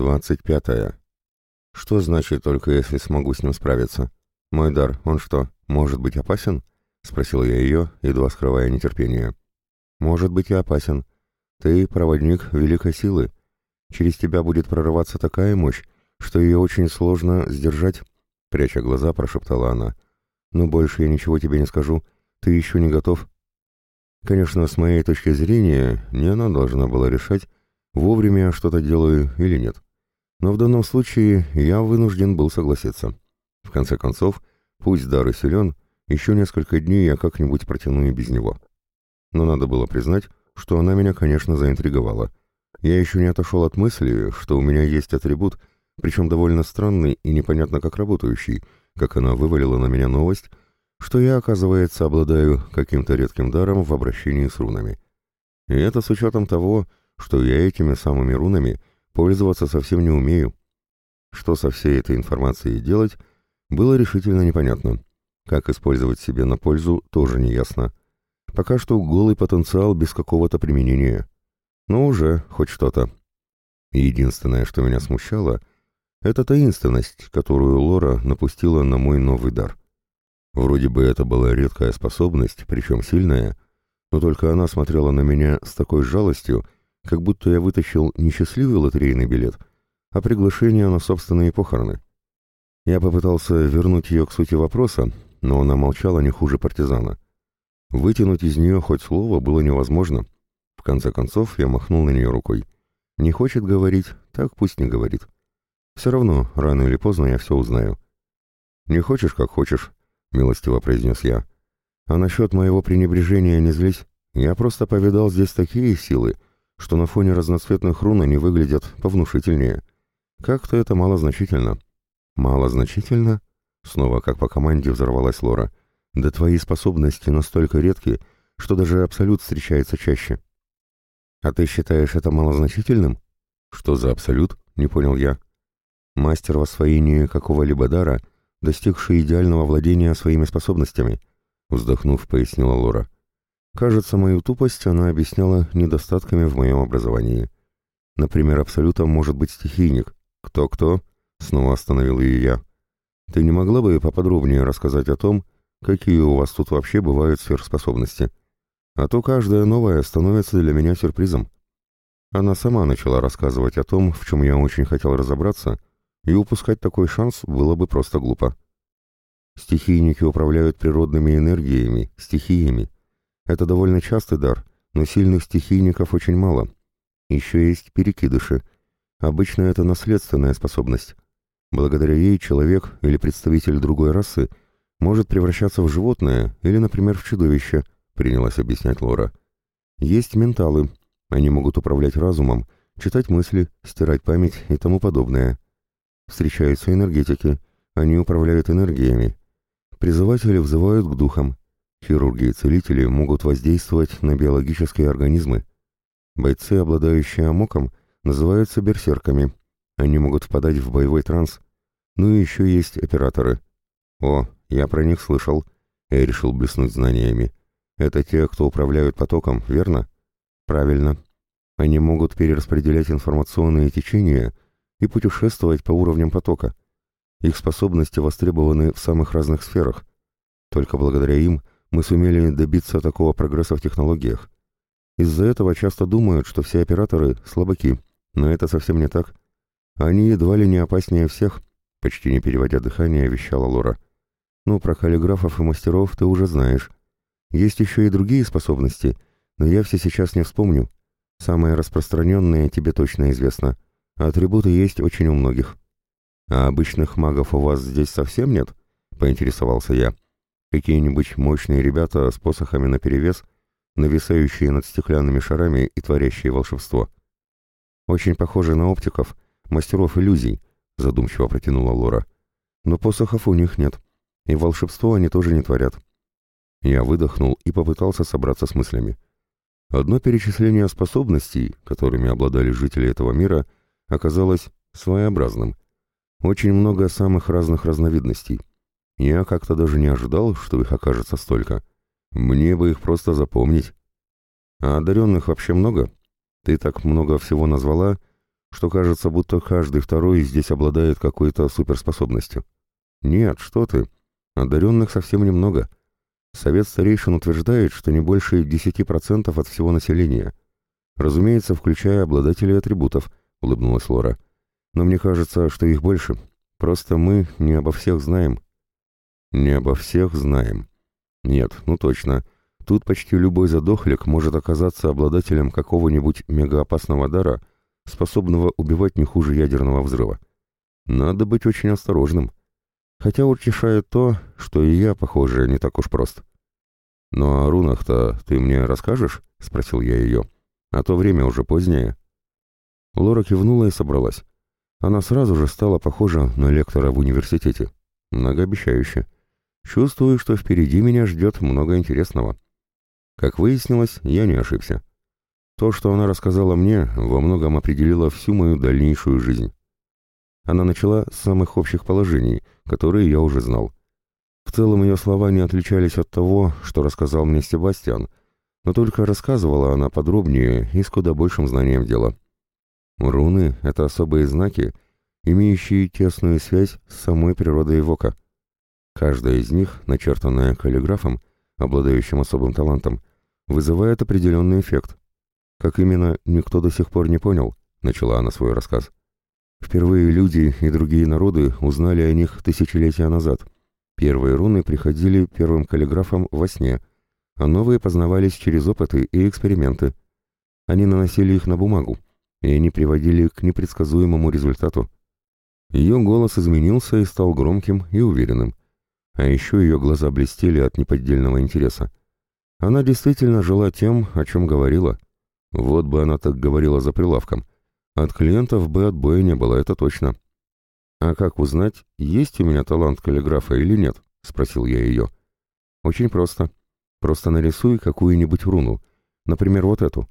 Двадцать пятое. Что значит только если смогу с ним справиться? Мой дар, он что, может быть опасен? Спросил я ее, едва скрывая нетерпение. Может быть и опасен. Ты проводник великой силы. Через тебя будет прорываться такая мощь, что ее очень сложно сдержать, пряча глаза, прошептала она. Но больше я ничего тебе не скажу. Ты еще не готов. Конечно, с моей точки зрения, не она должна была решать, вовремя я что-то делаю или нет. Но в данном случае я вынужден был согласиться. В конце концов, пусть дар и силен, еще несколько дней я как-нибудь протяну и без него. Но надо было признать, что она меня, конечно, заинтриговала. Я еще не отошел от мысли, что у меня есть атрибут, причем довольно странный и непонятно как работающий, как она вывалила на меня новость, что я, оказывается, обладаю каким-то редким даром в обращении с рунами. И это с учетом того, что я этими самыми рунами пользоваться совсем не умею. Что со всей этой информацией делать, было решительно непонятно. Как использовать себе на пользу, тоже не ясно. Пока что голый потенциал без какого-то применения. Но уже хоть что-то. Единственное, что меня смущало, это таинственность, которую Лора напустила на мой новый дар. Вроде бы это была редкая способность, причем сильная, но только она смотрела на меня с такой жалостью, как будто я вытащил не счастливый лотерейный билет, а приглашение на собственные похороны. Я попытался вернуть ее к сути вопроса, но она молчала не хуже партизана. Вытянуть из нее хоть слово было невозможно. В конце концов я махнул на нее рукой. Не хочет говорить, так пусть не говорит. Все равно, рано или поздно я все узнаю. «Не хочешь, как хочешь», — милостиво произнес я. «А насчет моего пренебрежения не злись. Я просто повидал здесь такие силы, что на фоне разноцветных рун они выглядят повнушительнее. Как-то это малозначительно». «Малозначительно?» Снова, как по команде, взорвалась Лора. «Да твои способности настолько редки, что даже абсолют встречается чаще». «А ты считаешь это малозначительным?» «Что за абсолют?» — не понял я. «Мастер в освоении какого-либо дара, достигший идеального владения своими способностями», — вздохнув, пояснила Лора. «Кажется, мою тупость она объясняла недостатками в моем образовании. Например, абсолютом может быть стихийник. Кто-кто?» — снова остановил ее я. Ты не могла бы поподробнее рассказать о том, какие у вас тут вообще бывают сверхспособности? А то каждая новая становится для меня сюрпризом. Она сама начала рассказывать о том, в чем я очень хотел разобраться, и упускать такой шанс было бы просто глупо. Стихийники управляют природными энергиями, стихиями. Это довольно частый дар, но сильных стихийников очень мало. Еще есть перекидыши. Обычно это наследственная способность. Благодаря ей человек или представитель другой расы может превращаться в животное или, например, в чудовище, принялась объяснять Лора. Есть менталы. Они могут управлять разумом, читать мысли, стирать память и тому подобное. Встречаются энергетики. Они управляют энергиями. Призыватели взывают к духам. Хирурги и целители могут воздействовать на биологические организмы. Бойцы, обладающие амоком, называются берсерками – они могут впадать в боевой транс. Ну и еще есть операторы. О, я про них слышал. Я решил блеснуть знаниями. Это те, кто управляют потоком, верно? Правильно. Они могут перераспределять информационные течения и путешествовать по уровням потока. Их способности востребованы в самых разных сферах. Только благодаря им мы сумели добиться такого прогресса в технологиях. Из-за этого часто думают, что все операторы – слабаки, но это совсем не так. Они едва ли не опаснее всех, почти не переводя дыхание, вещала Лора. Ну, про каллиграфов и мастеров ты уже знаешь. Есть еще и другие способности, но я все сейчас не вспомню. Самые распространенные тебе точно известно. атрибуты есть очень у многих. А обычных магов у вас здесь совсем нет? Поинтересовался я. Какие-нибудь мощные ребята с посохами наперевес, нависающие над стеклянными шарами и творящие волшебство. Очень похожи на оптиков — мастеров иллюзий», — задумчиво протянула Лора. «Но посохов у них нет, и волшебство они тоже не творят». Я выдохнул и попытался собраться с мыслями. Одно перечисление способностей, которыми обладали жители этого мира, оказалось своеобразным. Очень много самых разных разновидностей. Я как-то даже не ожидал, что их окажется столько. Мне бы их просто запомнить. А одаренных вообще много? Ты так много всего назвала, что кажется, будто каждый второй здесь обладает какой-то суперспособностью. Нет, что ты. Одаренных совсем немного. Совет старейшин утверждает, что не больше 10% от всего населения. Разумеется, включая обладателей атрибутов, улыбнулась Лора. Но мне кажется, что их больше. Просто мы не обо всех знаем. Не обо всех знаем. Нет, ну точно. Тут почти любой задохлик может оказаться обладателем какого-нибудь мегаопасного дара, способного убивать не хуже ядерного взрыва. Надо быть очень осторожным. Хотя утешает то, что и я, похоже, не так уж прост. «Ну а рунах-то ты мне расскажешь?» — спросил я ее. «А то время уже позднее». Лора кивнула и собралась. Она сразу же стала похожа на лектора в университете. Многообещающе. Чувствую, что впереди меня ждет много интересного. Как выяснилось, я не ошибся. То, что она рассказала мне, во многом определило всю мою дальнейшую жизнь. Она начала с самых общих положений, которые я уже знал. В целом ее слова не отличались от того, что рассказал мне Себастьян, но только рассказывала она подробнее и с куда большим знанием дела. Руны — это особые знаки, имеющие тесную связь с самой природой Вока. Каждая из них, начертанная каллиграфом, обладающим особым талантом, вызывает определенный эффект. Как именно, никто до сих пор не понял, начала она свой рассказ. Впервые люди и другие народы узнали о них тысячелетия назад. Первые руны приходили первым каллиграфам во сне, а новые познавались через опыты и эксперименты. Они наносили их на бумагу, и они приводили к непредсказуемому результату. Ее голос изменился и стал громким и уверенным. А еще ее глаза блестели от неподдельного интереса. Она действительно жила тем, о чем говорила. Вот бы она так говорила за прилавком. От клиентов бы отбоя не было, это точно. «А как узнать, есть у меня талант каллиграфа или нет?» — спросил я ее. «Очень просто. Просто нарисуй какую-нибудь руну. Например, вот эту».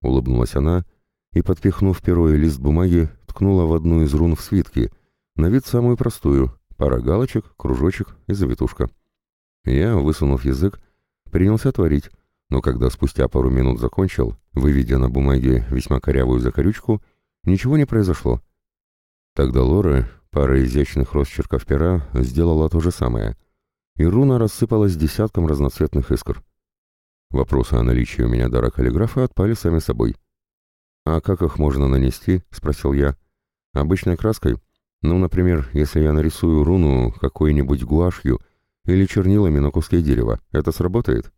Улыбнулась она и, подпихнув перо и лист бумаги, ткнула в одну из рун в свитке, на вид самую простую, пара галочек, кружочек и завитушка. Я, высунув язык, принялся творить, но когда спустя пару минут закончил, выведя на бумаге весьма корявую закорючку, ничего не произошло. Тогда Лора, пара изящных росчерков пера, сделала то же самое, и руна рассыпалась десятком разноцветных искр. Вопросы о наличии у меня дара каллиграфа отпали сами собой. «А как их можно нанести?» — спросил я. «Обычной краской? Ну, например, если я нарисую руну какой-нибудь гуашью или чернилами на куске дерева, это сработает?»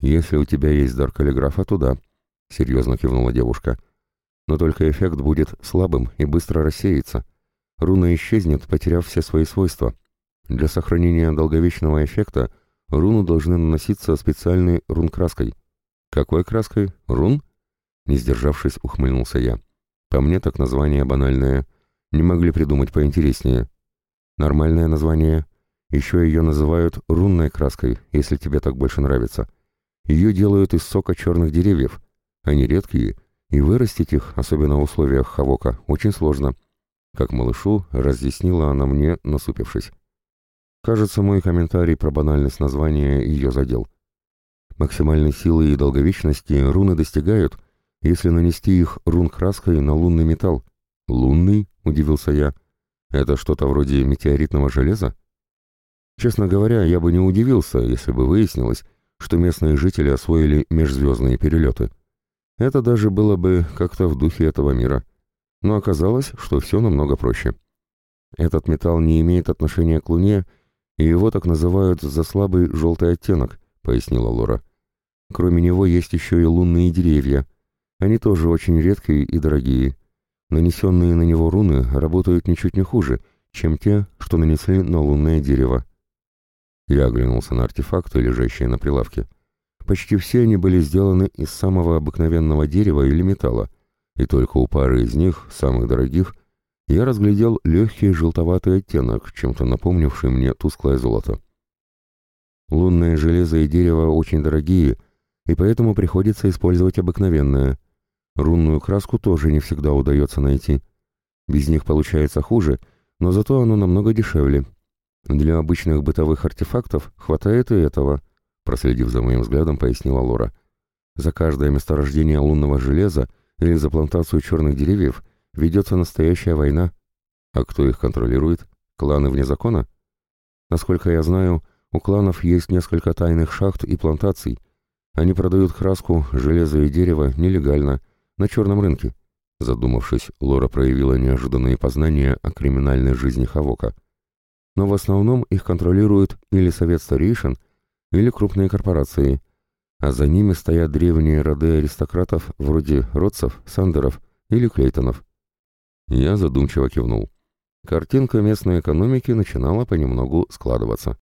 «Если у тебя есть дар каллиграфа, то да», — серьезно кивнула девушка. «Но только эффект будет слабым и быстро рассеется. Руна исчезнет, потеряв все свои свойства. Для сохранения долговечного эффекта руну должны наноситься специальной рун-краской». «Какой краской? Рун?» Не сдержавшись, ухмыльнулся я. «По мне так название банальное. Не могли придумать поинтереснее. Нормальное название. Еще ее называют рунной краской, если тебе так больше нравится». Ее делают из сока черных деревьев. Они редкие, и вырастить их, особенно в условиях хавока, очень сложно. Как малышу, разъяснила она мне, насупившись. Кажется, мой комментарий про банальность названия ее задел. Максимальной силы и долговечности руны достигают, если нанести их рун-краской на лунный металл. «Лунный?» — удивился я. «Это что-то вроде метеоритного железа?» Честно говоря, я бы не удивился, если бы выяснилось, что местные жители освоили межзвездные перелеты. Это даже было бы как-то в духе этого мира. Но оказалось, что все намного проще. Этот металл не имеет отношения к Луне, и его так называют за слабый желтый оттенок, пояснила Лора. Кроме него есть еще и лунные деревья. Они тоже очень редкие и дорогие. Нанесенные на него руны работают ничуть не хуже, чем те, что нанесли на лунное дерево. Я оглянулся на артефакты, лежащие на прилавке. Почти все они были сделаны из самого обыкновенного дерева или металла, и только у пары из них, самых дорогих, я разглядел легкий желтоватый оттенок, чем-то напомнивший мне тусклое золото. Лунное железо и дерево очень дорогие, и поэтому приходится использовать обыкновенное. Рунную краску тоже не всегда удается найти. Без них получается хуже, но зато оно намного дешевле, для обычных бытовых артефактов хватает и этого, проследив за моим взглядом, пояснила Лора. За каждое месторождение лунного железа или за плантацию черных деревьев ведется настоящая война. А кто их контролирует? Кланы вне закона? Насколько я знаю, у кланов есть несколько тайных шахт и плантаций. Они продают краску, железо и дерево нелегально, на черном рынке. Задумавшись, Лора проявила неожиданные познания о криминальной жизни Хавока. Но в основном их контролируют или совет старейшин, или крупные корпорации, а за ними стоят древние роды аристократов вроде Ротцев, Сандеров или Клейтонов. Я задумчиво кивнул. Картинка местной экономики начинала понемногу складываться.